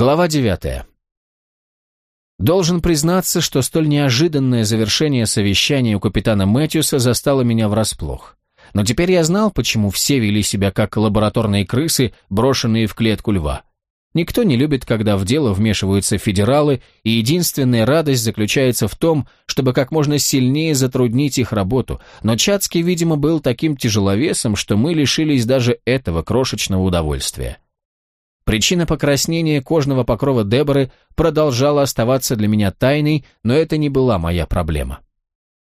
Глава девятая. Должен признаться, что столь неожиданное завершение совещания у капитана Мэтьюса застало меня врасплох. Но теперь я знал, почему все вели себя как лабораторные крысы, брошенные в клетку льва. Никто не любит, когда в дело вмешиваются федералы, и единственная радость заключается в том, чтобы как можно сильнее затруднить их работу, но Чацкий, видимо, был таким тяжеловесом, что мы лишились даже этого крошечного удовольствия. Причина покраснения кожного покрова Деборы продолжала оставаться для меня тайной, но это не была моя проблема.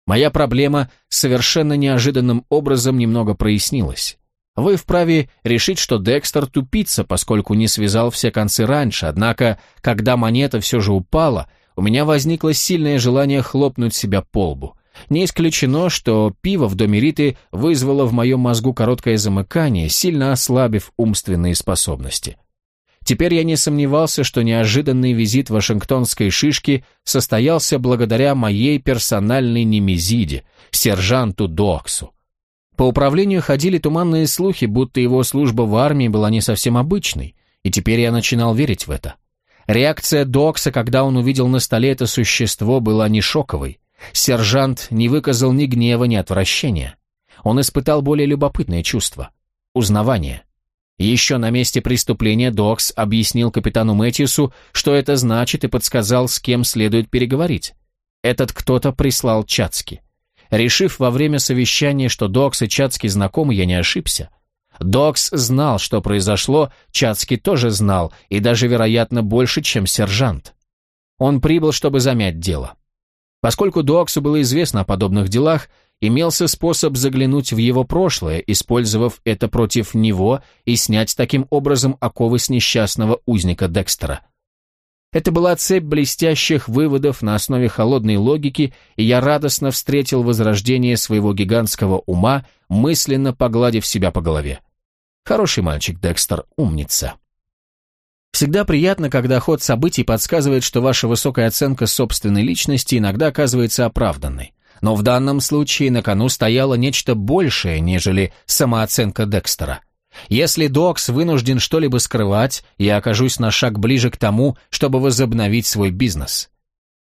Моя проблема совершенно неожиданным образом немного прояснилась. Вы вправе решить, что Декстер тупица, поскольку не связал все концы раньше, однако, когда монета все же упала, у меня возникло сильное желание хлопнуть себя по лбу. Не исключено, что пиво в доме Риты вызвало в моем мозгу короткое замыкание, сильно ослабив умственные способности. Теперь я не сомневался, что неожиданный визит вашингтонской шишки состоялся благодаря моей персональной немезиде, сержанту Доксу. По управлению ходили туманные слухи, будто его служба в армии была не совсем обычной, и теперь я начинал верить в это. Реакция Докса, когда он увидел на столе это существо, была не шоковой. Сержант не выказал ни гнева, ни отвращения. Он испытал более любопытное чувство – узнавание. Еще на месте преступления Докс объяснил капитану Мэтьюсу, что это значит, и подсказал, с кем следует переговорить. Этот кто-то прислал Чацки. Решив во время совещания, что Докс и Чацки знакомы, я не ошибся. Докс знал, что произошло, Чацки тоже знал, и даже, вероятно, больше, чем сержант. Он прибыл, чтобы замять дело. Поскольку Доксу было известно о подобных делах, имелся способ заглянуть в его прошлое, использовав это против него и снять таким образом оковы с несчастного узника Декстера. Это была цепь блестящих выводов на основе холодной логики, и я радостно встретил возрождение своего гигантского ума, мысленно погладив себя по голове. Хороший мальчик, Декстер, умница. Всегда приятно, когда ход событий подсказывает, что ваша высокая оценка собственной личности иногда оказывается оправданной. Но в данном случае на кону стояло нечто большее, нежели самооценка Декстера. Если Докс вынужден что-либо скрывать, я окажусь на шаг ближе к тому, чтобы возобновить свой бизнес.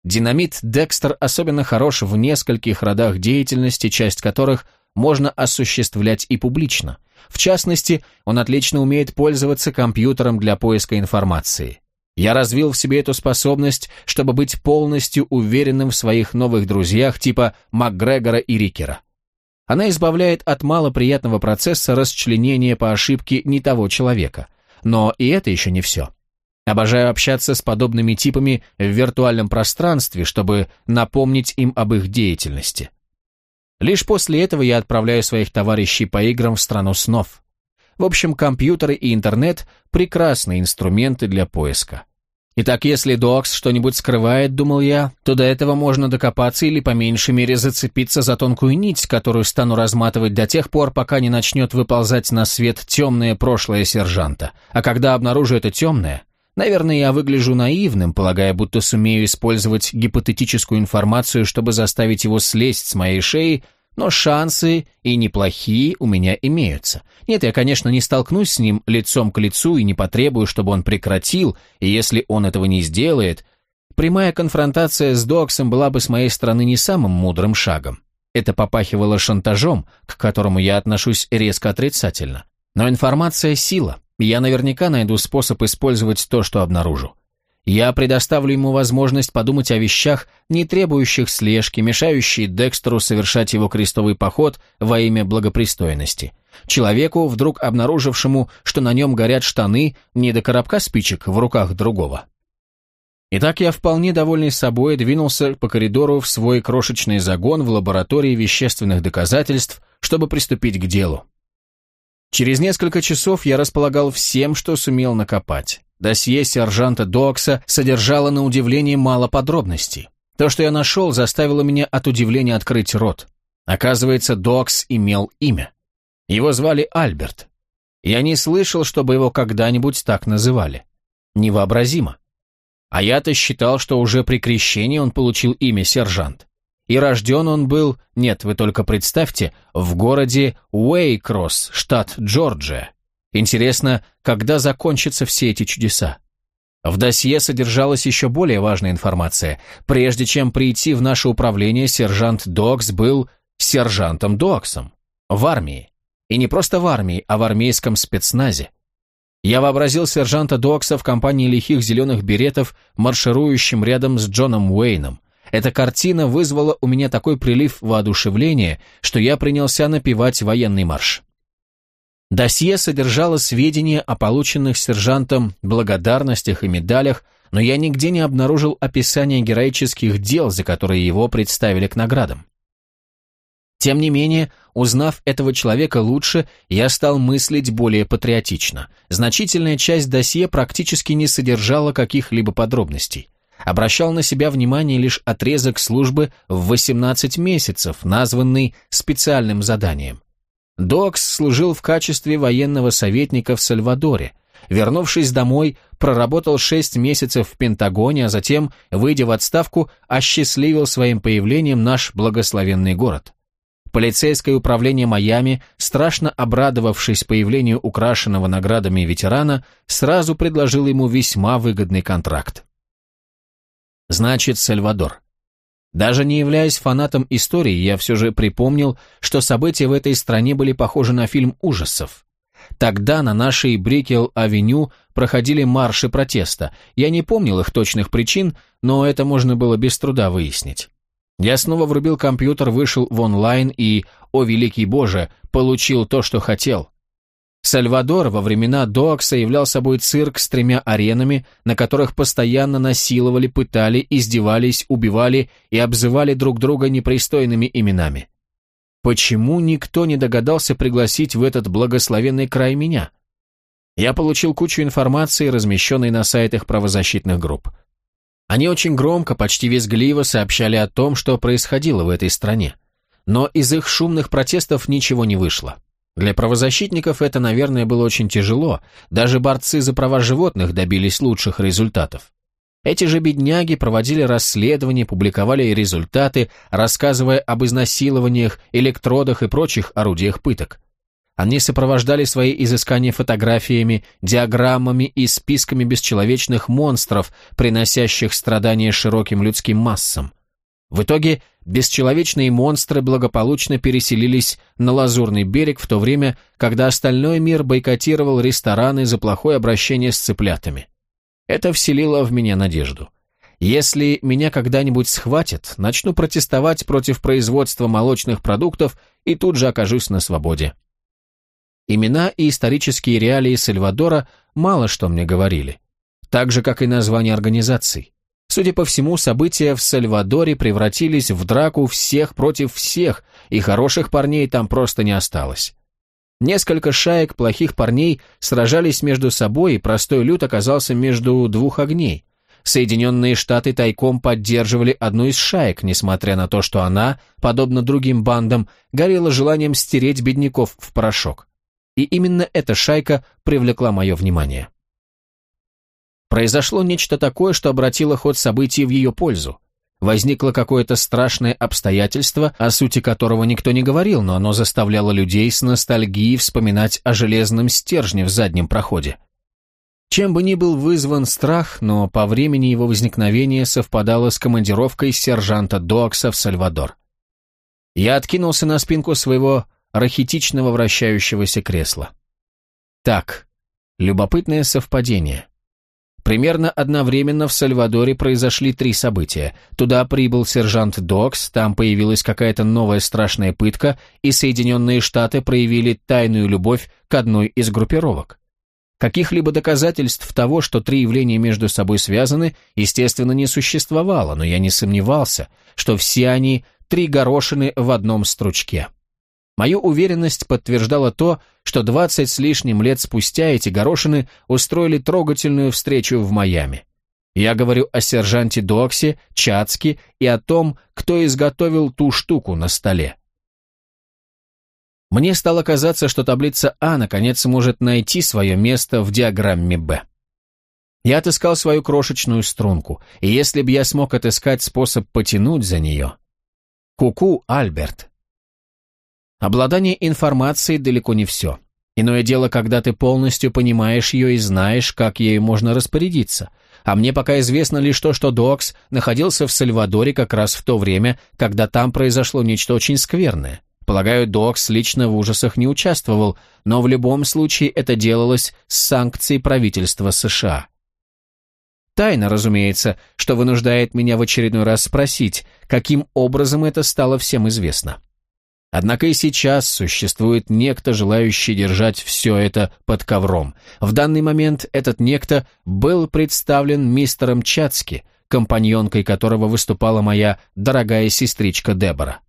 Динамит Декстер особенно хорош в нескольких родах деятельности, часть которых можно осуществлять и публично. В частности, он отлично умеет пользоваться компьютером для поиска информации. Я развил в себе эту способность, чтобы быть полностью уверенным в своих новых друзьях типа МакГрегора и Рикера. Она избавляет от малоприятного процесса расчленения по ошибке не того человека. Но и это еще не все. Обожаю общаться с подобными типами в виртуальном пространстве, чтобы напомнить им об их деятельности. Лишь после этого я отправляю своих товарищей по играм в страну снов. В общем, компьютеры и интернет – прекрасные инструменты для поиска. Итак, если Докс что-нибудь скрывает, думал я, то до этого можно докопаться или по меньшей мере зацепиться за тонкую нить, которую стану разматывать до тех пор, пока не начнет выползать на свет темное прошлое сержанта. А когда обнаружу это темное, наверное, я выгляжу наивным, полагая, будто сумею использовать гипотетическую информацию, чтобы заставить его слезть с моей шеи но шансы и неплохие у меня имеются. Нет, я, конечно, не столкнусь с ним лицом к лицу и не потребую, чтобы он прекратил, и если он этого не сделает, прямая конфронтация с Доксом была бы с моей стороны не самым мудрым шагом. Это попахивало шантажом, к которому я отношусь резко отрицательно. Но информация – сила, и я наверняка найду способ использовать то, что обнаружу. Я предоставлю ему возможность подумать о вещах, не требующих слежки, мешающей Декстеру совершать его крестовый поход во имя благопристойности. Человеку, вдруг обнаружившему, что на нем горят штаны, не до коробка спичек в руках другого. Итак, я вполне довольный собой двинулся по коридору в свой крошечный загон в лаборатории вещественных доказательств, чтобы приступить к делу. Через несколько часов я располагал всем, что сумел накопать. Досье сержанта Докса содержало на удивление мало подробностей. То, что я нашел, заставило меня от удивления открыть рот. Оказывается, Докс имел имя. Его звали Альберт. Я не слышал, чтобы его когда-нибудь так называли. Невообразимо. А я-то считал, что уже при крещении он получил имя сержант. И рожден он был, нет, вы только представьте, в городе Уэйкросс, штат Джорджия. Интересно, когда закончатся все эти чудеса? В досье содержалась еще более важная информация. Прежде чем прийти в наше управление, сержант Докс был сержантом Доксом. В армии. И не просто в армии, а в армейском спецназе. Я вообразил сержанта Докса в компании лихих зеленых беретов, марширующим рядом с Джоном Уэйном. Эта картина вызвала у меня такой прилив воодушевления, что я принялся напевать военный марш. Досье содержало сведения о полученных сержантом благодарностях и медалях, но я нигде не обнаружил описания героических дел, за которые его представили к наградам. Тем не менее, узнав этого человека лучше, я стал мыслить более патриотично. Значительная часть досье практически не содержала каких-либо подробностей. Обращал на себя внимание лишь отрезок службы в 18 месяцев, названный специальным заданием. Докс служил в качестве военного советника в Сальвадоре. Вернувшись домой, проработал 6 месяцев в Пентагоне, а затем, выйдя в отставку, осчастливил своим появлением наш благословенный город. Полицейское управление Майами, страшно обрадовавшись появлению украшенного наградами ветерана, сразу предложил ему весьма выгодный контракт. Значит, Сальвадор. Даже не являясь фанатом истории, я все же припомнил, что события в этой стране были похожи на фильм ужасов. Тогда на нашей Брикел-авеню проходили марши протеста. Я не помнил их точных причин, но это можно было без труда выяснить. Я снова врубил компьютер, вышел в онлайн и, о великий боже, получил то, что хотел. Сальвадор во времена Доакса являл собой цирк с тремя аренами, на которых постоянно насиловали, пытали, издевались, убивали и обзывали друг друга непристойными именами. Почему никто не догадался пригласить в этот благословенный край меня? Я получил кучу информации, размещенной на сайтах правозащитных групп. Они очень громко, почти визгливо сообщали о том, что происходило в этой стране. Но из их шумных протестов ничего не вышло. Для правозащитников это, наверное, было очень тяжело. Даже борцы за права животных добились лучших результатов. Эти же бедняги проводили расследования, публиковали результаты, рассказывая об изнасилованиях, электродах и прочих орудиях пыток. Они сопровождали свои изыскания фотографиями, диаграммами и списками бесчеловечных монстров, приносящих страдания широким людским массам. В итоге бесчеловечные монстры благополучно переселились на Лазурный берег в то время, когда остальной мир бойкотировал рестораны за плохое обращение с цыплятами. Это вселило в меня надежду. Если меня когда-нибудь схватят, начну протестовать против производства молочных продуктов и тут же окажусь на свободе. Имена и исторические реалии Сальвадора мало что мне говорили. Так же, как и название организаций. Судя по всему, события в Сальвадоре превратились в драку всех против всех, и хороших парней там просто не осталось. Несколько шаек плохих парней сражались между собой, и простой люд оказался между двух огней. Соединенные Штаты тайком поддерживали одну из шаек, несмотря на то, что она, подобно другим бандам, горела желанием стереть бедняков в порошок и именно эта шайка привлекла мое внимание. Произошло нечто такое, что обратило ход событий в ее пользу. Возникло какое-то страшное обстоятельство, о сути которого никто не говорил, но оно заставляло людей с ностальгией вспоминать о железном стержне в заднем проходе. Чем бы ни был вызван страх, но по времени его возникновения совпадало с командировкой сержанта Доакса в Сальвадор. Я откинулся на спинку своего рахитичного вращающегося кресла. Так, любопытное совпадение. Примерно одновременно в Сальвадоре произошли три события. Туда прибыл сержант Докс, там появилась какая-то новая страшная пытка, и Соединенные Штаты проявили тайную любовь к одной из группировок. Каких-либо доказательств того, что три явления между собой связаны, естественно, не существовало, но я не сомневался, что все они три горошины в одном стручке. Мою уверенность подтверждала то, что двадцать с лишним лет спустя эти горошины устроили трогательную встречу в Майами. Я говорю о сержанте Доксе, Чацке и о том, кто изготовил ту штуку на столе. Мне стало казаться, что таблица А наконец может найти свое место в диаграмме Б. Я отыскал свою крошечную струнку, и если бы я смог отыскать способ потянуть за нее... Куку, -ку, Альберт, Обладание информацией далеко не все. Иное дело, когда ты полностью понимаешь ее и знаешь, как ею можно распорядиться. А мне пока известно лишь то, что Докс находился в Сальвадоре как раз в то время, когда там произошло нечто очень скверное. Полагаю, Докс лично в ужасах не участвовал, но в любом случае это делалось с санкцией правительства США. Тайна, разумеется, что вынуждает меня в очередной раз спросить, каким образом это стало всем известно. Однако и сейчас существует некто, желающий держать все это под ковром. В данный момент этот некто был представлен мистером Чацки, компаньонкой которого выступала моя дорогая сестричка Дебора.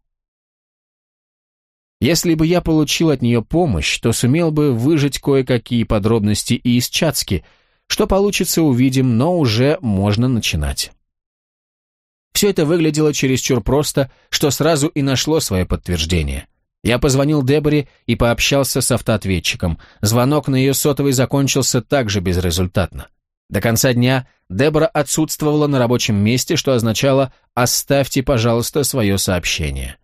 Если бы я получил от нее помощь, то сумел бы выжать кое-какие подробности и из Чацки. Что получится, увидим, но уже можно начинать. Все это выглядело чересчур просто, что сразу и нашло свое подтверждение. Я позвонил Деборе и пообщался с автоответчиком. Звонок на ее сотовый закончился также безрезультатно. До конца дня Дебора отсутствовала на рабочем месте, что означало «оставьте, пожалуйста, свое сообщение».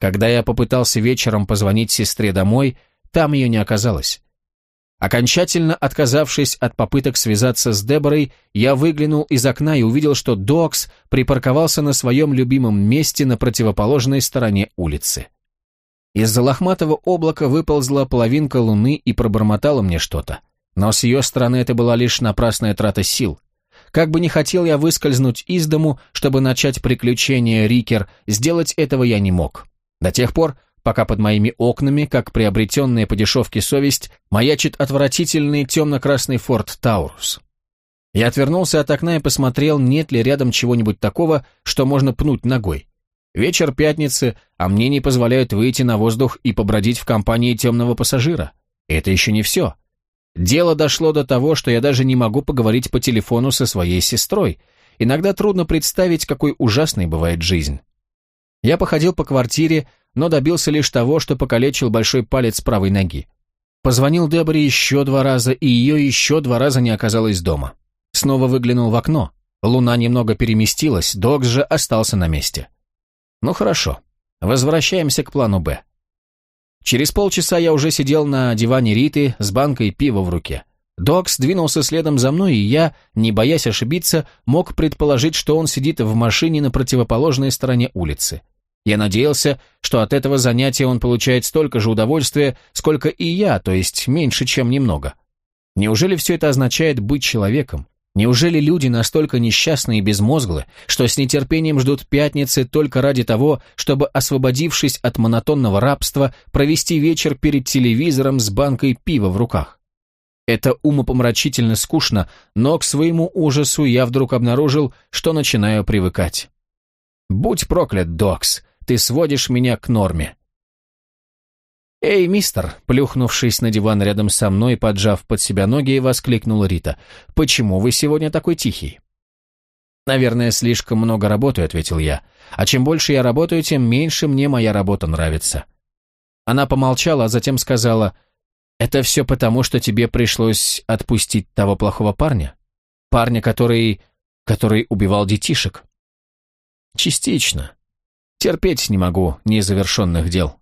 Когда я попытался вечером позвонить сестре домой, там ее не оказалось. Окончательно отказавшись от попыток связаться с Деборой, я выглянул из окна и увидел, что Докс припарковался на своем любимом месте на противоположной стороне улицы. Из-за лохматого облака выползла половинка луны и пробормотала мне что-то. Но с ее стороны это была лишь напрасная трата сил. Как бы не хотел я выскользнуть из дому, чтобы начать приключение Рикер, сделать этого я не мог. До тех пор, пока под моими окнами, как приобретенная по дешевке совесть, маячит отвратительный темно-красный форт Таурус. Я отвернулся от окна и посмотрел, нет ли рядом чего-нибудь такого, что можно пнуть ногой. Вечер пятницы, а мне не позволяют выйти на воздух и побродить в компании темного пассажира. Это еще не все. Дело дошло до того, что я даже не могу поговорить по телефону со своей сестрой. Иногда трудно представить, какой ужасной бывает жизнь. Я походил по квартире, но добился лишь того, что покалечил большой палец правой ноги. Позвонил Деборе еще два раза, и ее еще два раза не оказалось дома. Снова выглянул в окно. Луна немного переместилась, Докс же остался на месте. Ну хорошо, возвращаемся к плану «Б». Через полчаса я уже сидел на диване Риты с банкой пива в руке. Докс двинулся следом за мной, и я, не боясь ошибиться, мог предположить, что он сидит в машине на противоположной стороне улицы. Я надеялся, что от этого занятия он получает столько же удовольствия, сколько и я, то есть меньше, чем немного. Неужели все это означает быть человеком? Неужели люди настолько несчастны и безмозглы, что с нетерпением ждут пятницы только ради того, чтобы, освободившись от монотонного рабства, провести вечер перед телевизором с банкой пива в руках? Это умопомрачительно скучно, но к своему ужасу я вдруг обнаружил, что начинаю привыкать. Будь проклят, Докс, ты сводишь меня к норме. «Эй, мистер!» — плюхнувшись на диван рядом со мной, поджав под себя ноги, воскликнула Рита. «Почему вы сегодня такой тихий?» «Наверное, слишком много работаю», — ответил я. «А чем больше я работаю, тем меньше мне моя работа нравится». Она помолчала, а затем сказала, «Это все потому, что тебе пришлось отпустить того плохого парня? Парня, который... который убивал детишек?» «Частично. Терпеть не могу незавершенных дел».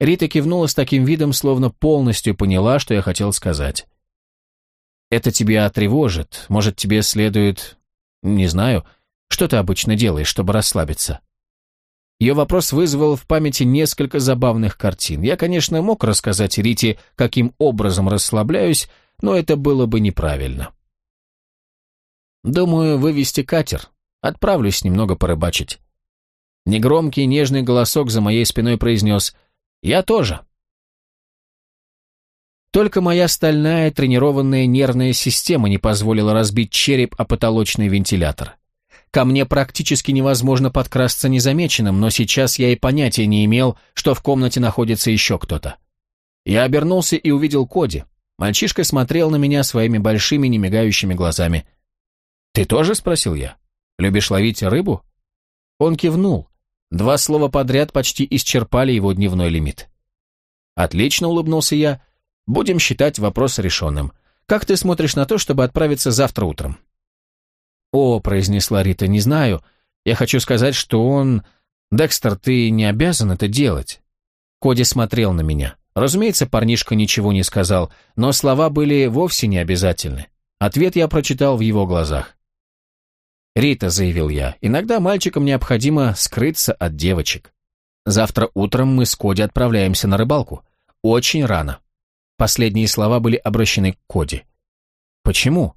Рита кивнула с таким видом, словно полностью поняла, что я хотел сказать. «Это тебя тревожит. Может, тебе следует... Не знаю. Что ты обычно делаешь, чтобы расслабиться?» Ее вопрос вызвал в памяти несколько забавных картин. Я, конечно, мог рассказать Рите, каким образом расслабляюсь, но это было бы неправильно. «Думаю, вывести катер. Отправлюсь немного порыбачить». Негромкий нежный голосок за моей спиной произнес «Я тоже». Только моя стальная тренированная нервная система не позволила разбить череп о потолочный вентилятор. Ко мне практически невозможно подкрасться незамеченным, но сейчас я и понятия не имел, что в комнате находится еще кто-то. Я обернулся и увидел Коди. Мальчишка смотрел на меня своими большими немигающими глазами. «Ты тоже?» — спросил я. «Любишь ловить рыбу?» Он кивнул, Два слова подряд почти исчерпали его дневной лимит. «Отлично», — улыбнулся я. «Будем считать вопрос решенным. Как ты смотришь на то, чтобы отправиться завтра утром?» «О», — произнесла Рита, — «не знаю. Я хочу сказать, что он... Декстер, ты не обязан это делать». Коди смотрел на меня. Разумеется, парнишка ничего не сказал, но слова были вовсе не обязательны. Ответ я прочитал в его глазах. «Рита», — заявил я, — «иногда мальчикам необходимо скрыться от девочек. Завтра утром мы с Коди отправляемся на рыбалку. Очень рано». Последние слова были обращены к Коди. «Почему?»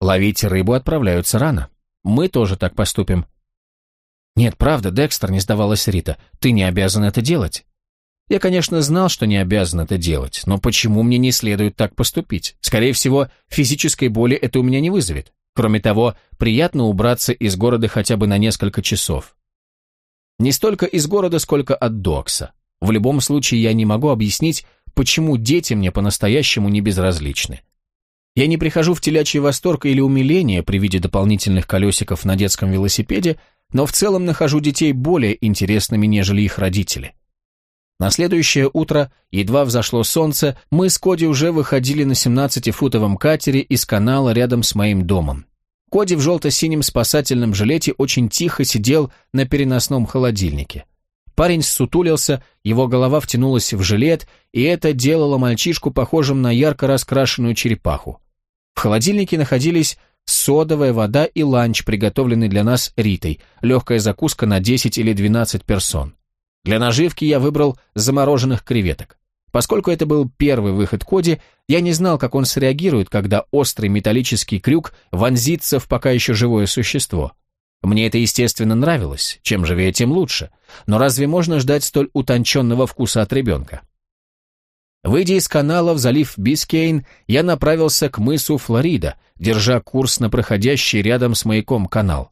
«Ловить рыбу отправляются рано. Мы тоже так поступим». «Нет, правда, Декстер», — не сдавалась Рита, — «ты не обязан это делать». Я, конечно, знал, что не обязан это делать, но почему мне не следует так поступить? Скорее всего, физической боли это у меня не вызовет. Кроме того, приятно убраться из города хотя бы на несколько часов. Не столько из города, сколько от Докса. В любом случае, я не могу объяснить, почему дети мне по-настоящему не безразличны. Я не прихожу в телячий восторг или умиление при виде дополнительных колесиков на детском велосипеде, но в целом нахожу детей более интересными, нежели их родители. На следующее утро, едва взошло солнце, мы с Коди уже выходили на 17-футовом катере из канала рядом с моим домом. Коди в желто-синем спасательном жилете очень тихо сидел на переносном холодильнике. Парень сутулился, его голова втянулась в жилет, и это делало мальчишку похожим на ярко раскрашенную черепаху. В холодильнике находились содовая вода и ланч, приготовленный для нас Ритой, легкая закуска на 10 или 12 персон. Для наживки я выбрал замороженных креветок. Поскольку это был первый выход Коди, я не знал, как он среагирует, когда острый металлический крюк вонзится в пока еще живое существо. Мне это, естественно, нравилось, чем живее, тем лучше. Но разве можно ждать столь утонченного вкуса от ребенка? Выйдя из канала в залив Бискейн, я направился к мысу Флорида, держа курс на проходящий рядом с маяком канал.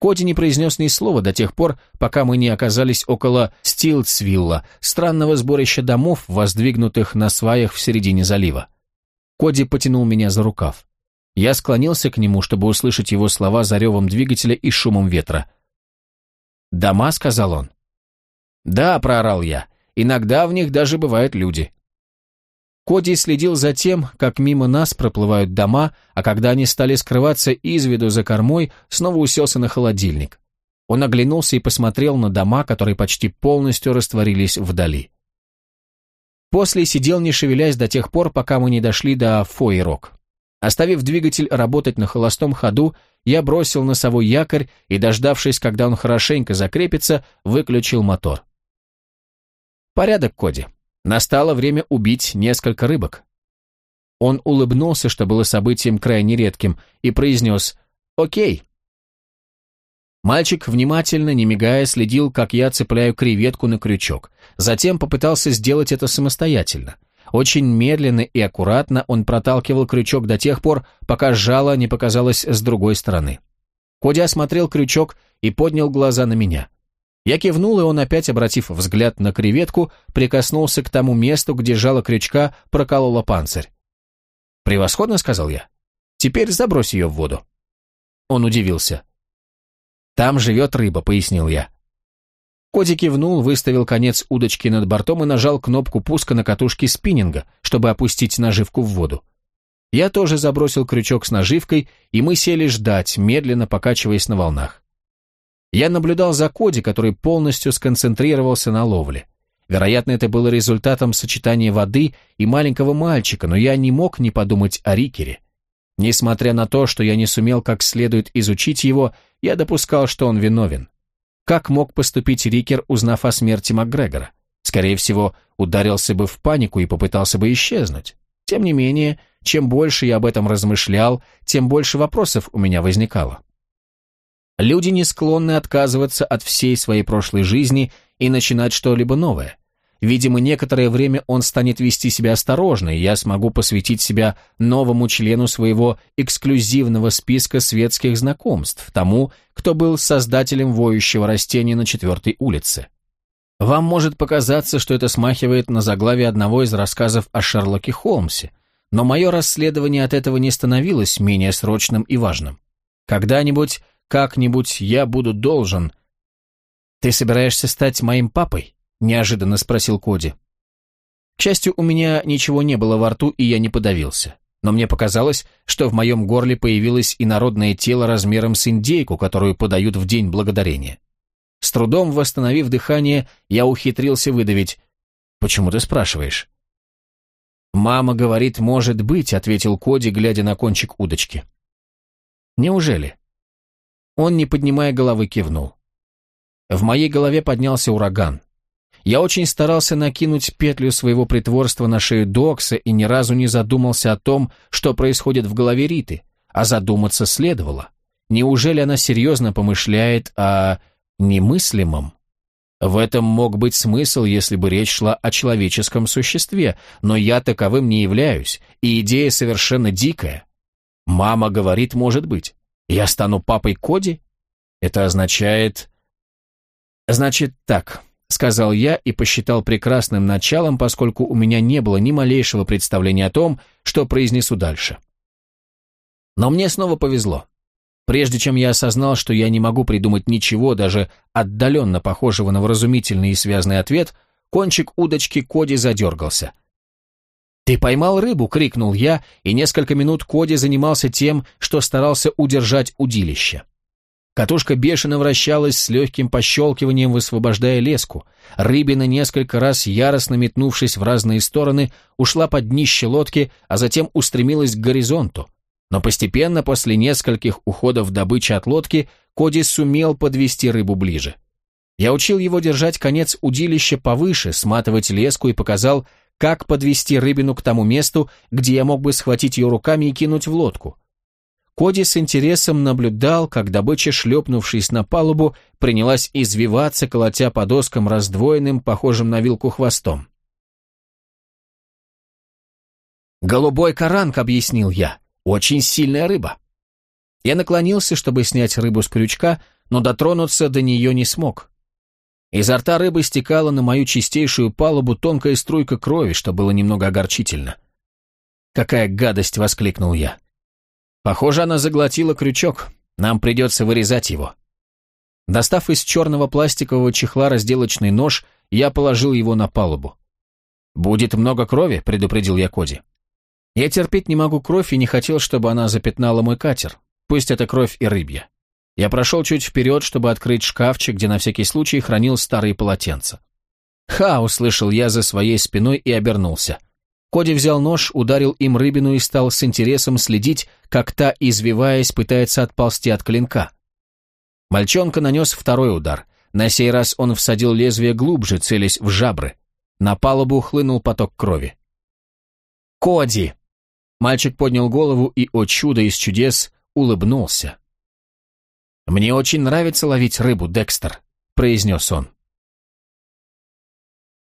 Коди не произнес ни слова до тех пор, пока мы не оказались около Стилцвилла, странного сборища домов, воздвигнутых на сваях в середине залива. Коди потянул меня за рукав. Я склонился к нему, чтобы услышать его слова за ревом двигателя и шумом ветра. «Дома?» — сказал он. «Да», — проорал я, — «иногда в них даже бывают люди». Коди следил за тем, как мимо нас проплывают дома, а когда они стали скрываться из виду за кормой, снова уселся на холодильник. Он оглянулся и посмотрел на дома, которые почти полностью растворились вдали. После сидел не шевелясь до тех пор, пока мы не дошли до Фойрок. Оставив двигатель работать на холостом ходу, я бросил носовой якорь и, дождавшись, когда он хорошенько закрепится, выключил мотор. «Порядок, Коди. Настало время убить несколько рыбок. Он улыбнулся, что было событием крайне редким, и произнес «Окей». Мальчик внимательно, не мигая, следил, как я цепляю креветку на крючок. Затем попытался сделать это самостоятельно. Очень медленно и аккуратно он проталкивал крючок до тех пор, пока жало не показалось с другой стороны. Коди осмотрел крючок и поднял глаза на меня. Я кивнул, и он, опять обратив взгляд на креветку, прикоснулся к тому месту, где жало крючка прокололо панцирь. «Превосходно», — сказал я. «Теперь забрось ее в воду». Он удивился. «Там живет рыба», — пояснил я. Коди кивнул, выставил конец удочки над бортом и нажал кнопку пуска на катушке спиннинга, чтобы опустить наживку в воду. Я тоже забросил крючок с наживкой, и мы сели ждать, медленно покачиваясь на волнах. Я наблюдал за Коди, который полностью сконцентрировался на ловле. Вероятно, это было результатом сочетания воды и маленького мальчика, но я не мог не подумать о Рикере. Несмотря на то, что я не сумел как следует изучить его, я допускал, что он виновен. Как мог поступить Рикер, узнав о смерти МакГрегора? Скорее всего, ударился бы в панику и попытался бы исчезнуть. Тем не менее, чем больше я об этом размышлял, тем больше вопросов у меня возникало. Люди не склонны отказываться от всей своей прошлой жизни и начинать что-либо новое. Видимо, некоторое время он станет вести себя осторожно, и я смогу посвятить себя новому члену своего эксклюзивного списка светских знакомств, тому, кто был создателем воющего растения на четвертой улице. Вам может показаться, что это смахивает на заглавие одного из рассказов о Шерлоке Холмсе, но мое расследование от этого не становилось менее срочным и важным. Когда-нибудь как-нибудь я буду должен...» «Ты собираешься стать моим папой?» — неожиданно спросил Коди. К счастью, у меня ничего не было во рту, и я не подавился. Но мне показалось, что в моем горле появилось инородное тело размером с индейку, которую подают в День Благодарения. С трудом восстановив дыхание, я ухитрился выдавить «Почему ты спрашиваешь?» «Мама говорит, может быть», — ответил Коди, глядя на кончик удочки. «Неужели?» Он, не поднимая головы, кивнул. В моей голове поднялся ураган. Я очень старался накинуть петлю своего притворства на шею Докса и ни разу не задумался о том, что происходит в голове Риты, а задуматься следовало. Неужели она серьезно помышляет о немыслимом? В этом мог быть смысл, если бы речь шла о человеческом существе, но я таковым не являюсь, и идея совершенно дикая. Мама говорит, может быть. Я стану папой Коди? Это означает... Значит так, сказал я и посчитал прекрасным началом, поскольку у меня не было ни малейшего представления о том, что произнесу дальше. Но мне снова повезло. Прежде чем я осознал, что я не могу придумать ничего, даже отдаленно похожего на вразумительный и связный ответ, кончик удочки Коди задергался. «Ты поймал рыбу!» — крикнул я, и несколько минут Коди занимался тем, что старался удержать удилище. Катушка бешено вращалась с легким пощелкиванием, высвобождая леску. Рыбина, несколько раз яростно метнувшись в разные стороны, ушла под днище лодки, а затем устремилась к горизонту. Но постепенно, после нескольких уходов добычи от лодки, Коди сумел подвести рыбу ближе. Я учил его держать конец удилища повыше, сматывать леску и показал, как подвести рыбину к тому месту, где я мог бы схватить ее руками и кинуть в лодку. Коди с интересом наблюдал, как добыча, шлепнувшись на палубу, принялась извиваться, колотя по доскам раздвоенным, похожим на вилку хвостом. «Голубой каранг», — объяснил я, — «очень сильная рыба». Я наклонился, чтобы снять рыбу с крючка, но дотронуться до нее не смог. Изо рта рыбы стекала на мою чистейшую палубу тонкая струйка крови, что было немного огорчительно. «Какая гадость!» — воскликнул я. Похоже, она заглотила крючок. Нам придется вырезать его. Достав из черного пластикового чехла разделочный нож, я положил его на палубу. «Будет много крови», — предупредил я Коди. Я терпеть не могу кровь и не хотел, чтобы она запятнала мой катер. Пусть это кровь и рыбья. Я прошел чуть вперед, чтобы открыть шкафчик, где на всякий случай хранил старые полотенца. «Ха!» — услышал я за своей спиной и обернулся. Коди взял нож, ударил им рыбину и стал с интересом следить, как та, извиваясь, пытается отползти от клинка. Мальчонка нанес второй удар. На сей раз он всадил лезвие глубже, целясь в жабры. На палубу хлынул поток крови. «Коди!» Мальчик поднял голову и, о чудо из чудес, улыбнулся. «Мне очень нравится ловить рыбу, Декстер», — произнес он.